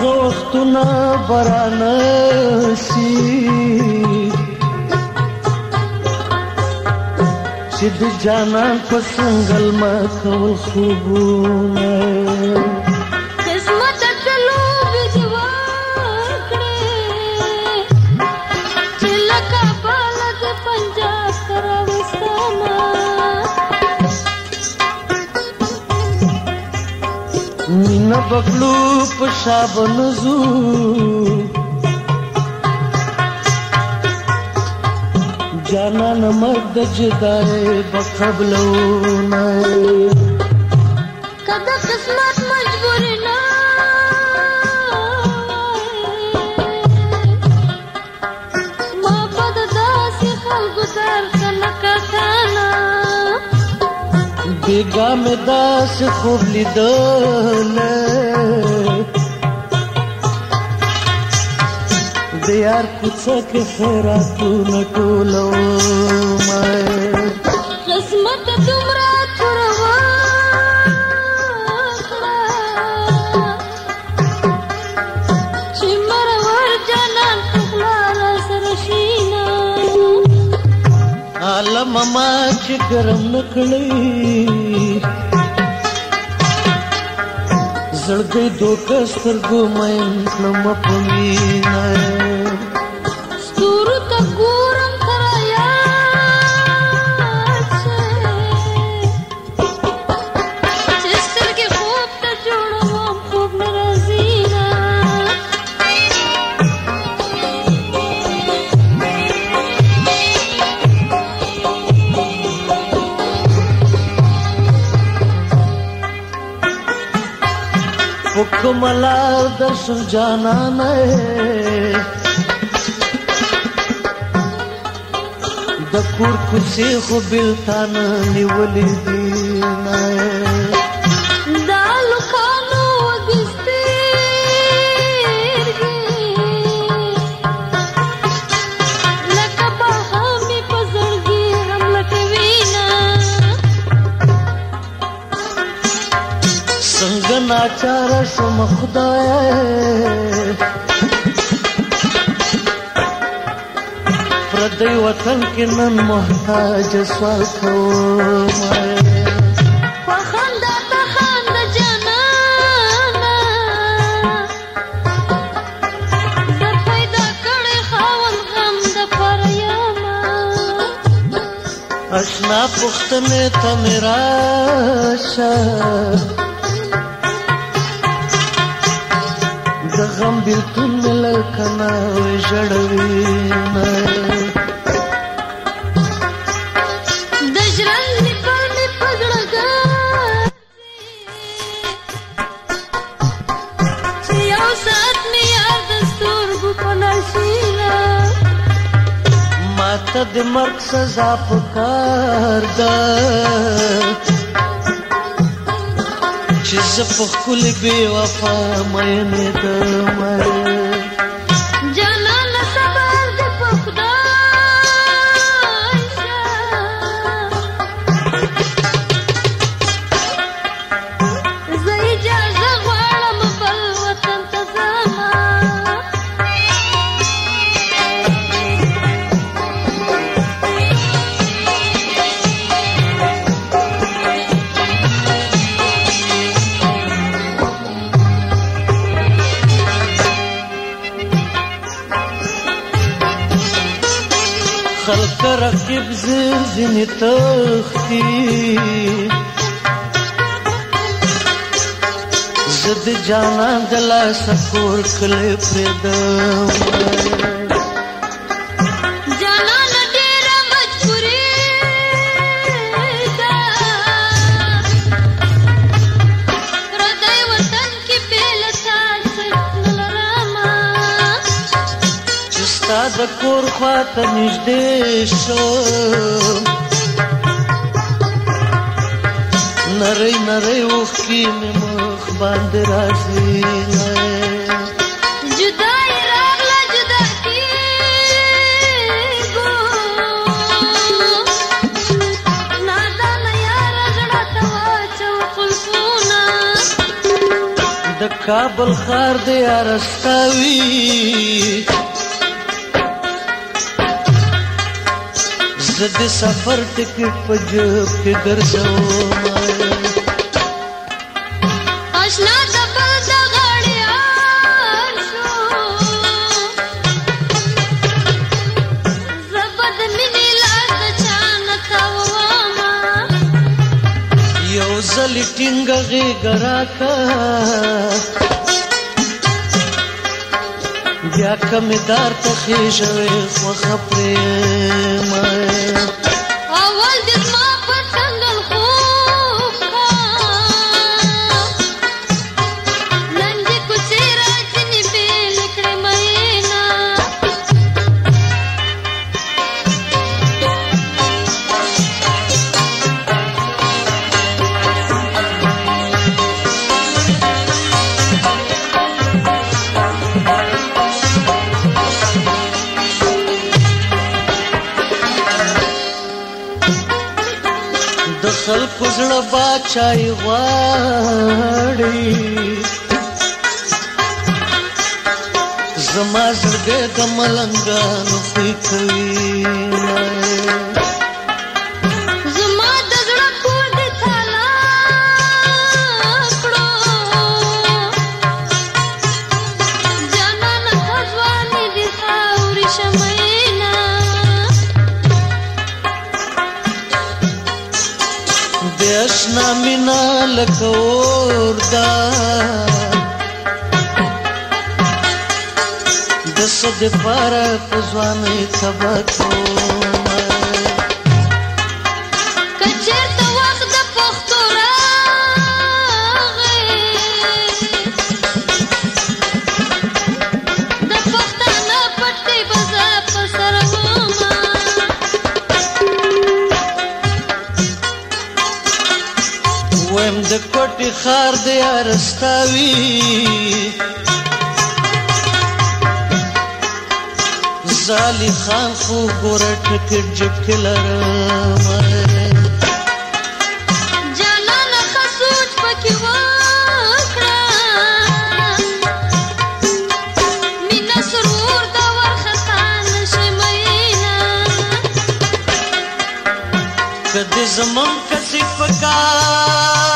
غوښتونه برانه سي چې د جانان په سنگل ما کول خوبونه पंजाब نه بغلو پښاب نزو جانا نمد جدای بخبلو نه کدا قسمت بیگا می داس خوب لیدل دیار کوڅه کې خیراتونه ټولو ما مما چې کرم نکړي زړګي دوکه سترګو مې کلم په مینا मला दर्शन जानान दकुर कुशी हो बिलतान निवली दीनाय ناچار شم خدای پردی وطن کې نن محتاج سوکو اشنا پختنه ته میراشه غم بیلتون ملل کنا ژړوي د ژرندې باندې پګړګا چې یو سات مې یاد سترګو په نشیلا ماته د مرګ سزا پکار ده چې زه په خپل بے وفا مې نه دمه وصل كركب زنزن تختي زد جانا دلا سکور کلی پریدم د کور خواته نږدې شو نری نری اوښکې مې مخ باندې راځي جدایي راغله جدا کېږو نادانه یاره ژړا ته واچوه قلفونه د کابل ښار دی یاره ستا وي زه د سفر ټکټ په جیب کې ګرځوم آشنا د بل د غړي زبد مني لار چان کوما یو زل ټینګ غي ګراکا بیا کمې دار ته خېژوې خوښه پرېمه چای غواړي زما زړه د ملنګانو فکر وي مینا مینا لکور دا د صد پر پزوان تبکو خار دی ارستاوی زالی خان خو ګور ټکټ جب کې لرم جلال خسوج پکې وکړه مینا سرور دا ورخسان شمینا کدي زمون کسي پکار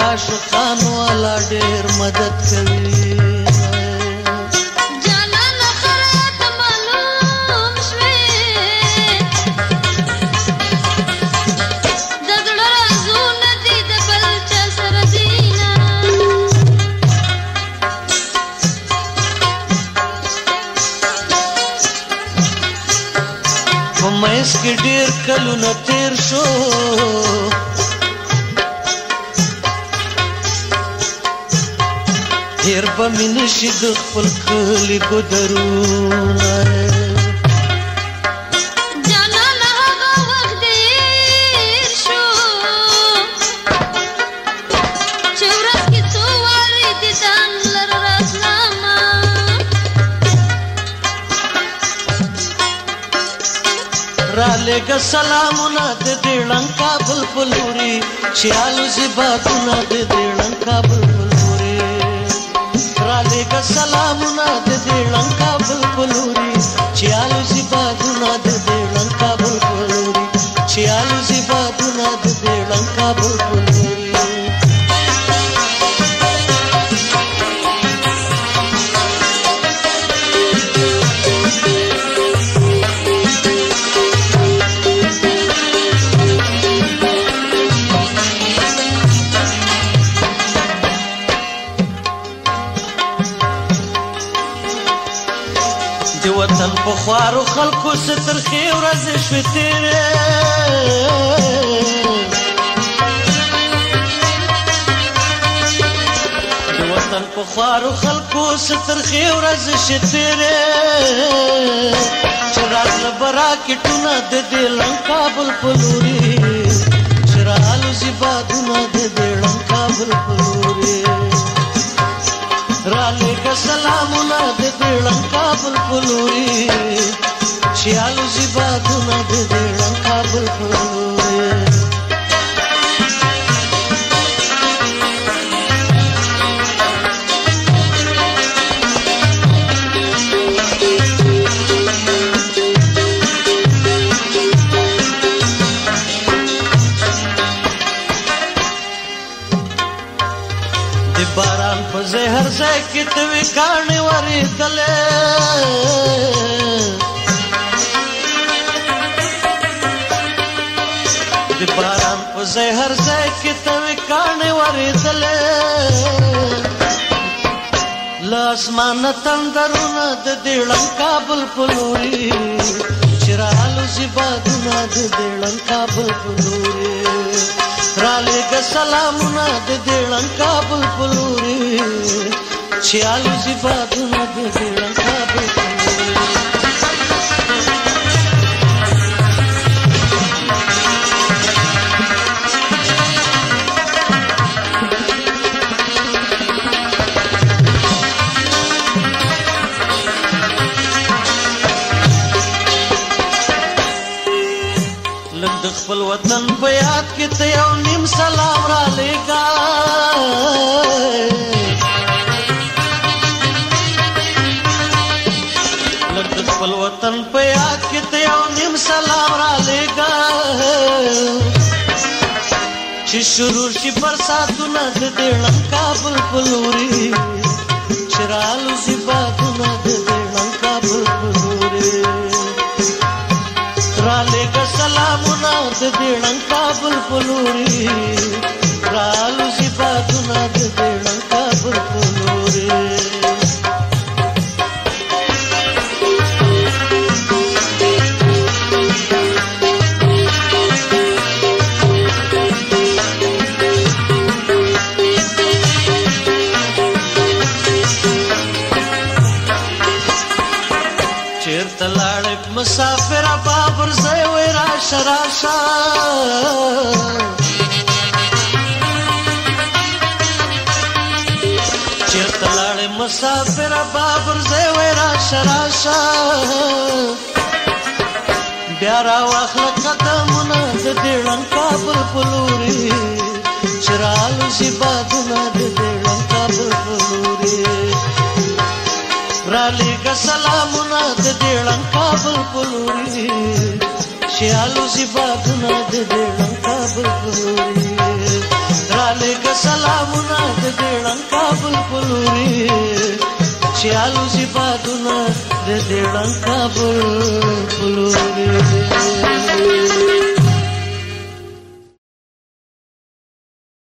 عاشقانو والا ډېر مدد کوي مېس کې ډېر کلونه تیر شو نشي د خپل کلی ګدرونه لګ سلامونه د دې لنکا بلبلوري چې الوزي بادونه د دې لنکا بلبل لېږه سلامونه د دې لنکا بلبلوري چې الوزي په د وطن په خوارو خلکو سترخي ورځې شوې تیرې د وطن په خوارو خلکو سترخي ورځې شوې تیرې چرال برا کټونه د دې لنکا بل پلوري چرال زیبادونه د دې لنکا بل پلوري رال سلامونه د بیړنګا بلبلوري چې الوزي بادونه د بیړنګا بلبلوري د باران په زهر ځای کې ته وی کاڼې ورې دلې د باران په زهر ځای کې ته وی کاڼې ورې دلې لاسمان تندرونه د دېړم کابل پلوري چرالو زیبا دونه د دېړم کابل پلوري దిళం కాపులు పులూరి చాలు శిఫాదు దిళం لږ د خپل وطن په یاد کې ته یو نیم سلام را لېږه لږ د خپل وطن په یاد کې ته یو نیم سلام را لېږه چې شروع شي برساتونه د دې لنکا بلبلوري چې رالوځي بادونه د دې لنکا بلبلوري ګلاب د بیړنګ کابل په لوري تلاړې مسافر بابر زه وې را شراشا چیرته لاړې مسافر بابر زه وې را شراشا بیا را واخله قدمونه د دې ړن کابل پلوري چرالو شي بادونه د دې ړن کابل پلوري را لېږه سلامونه د دې Kabul bulbuluri kabul badına dedelan ka na, bulbuluri Dralika salamuna dedelan ka bulbuluri Şialuzi baduna dedelan kabul bulbuluri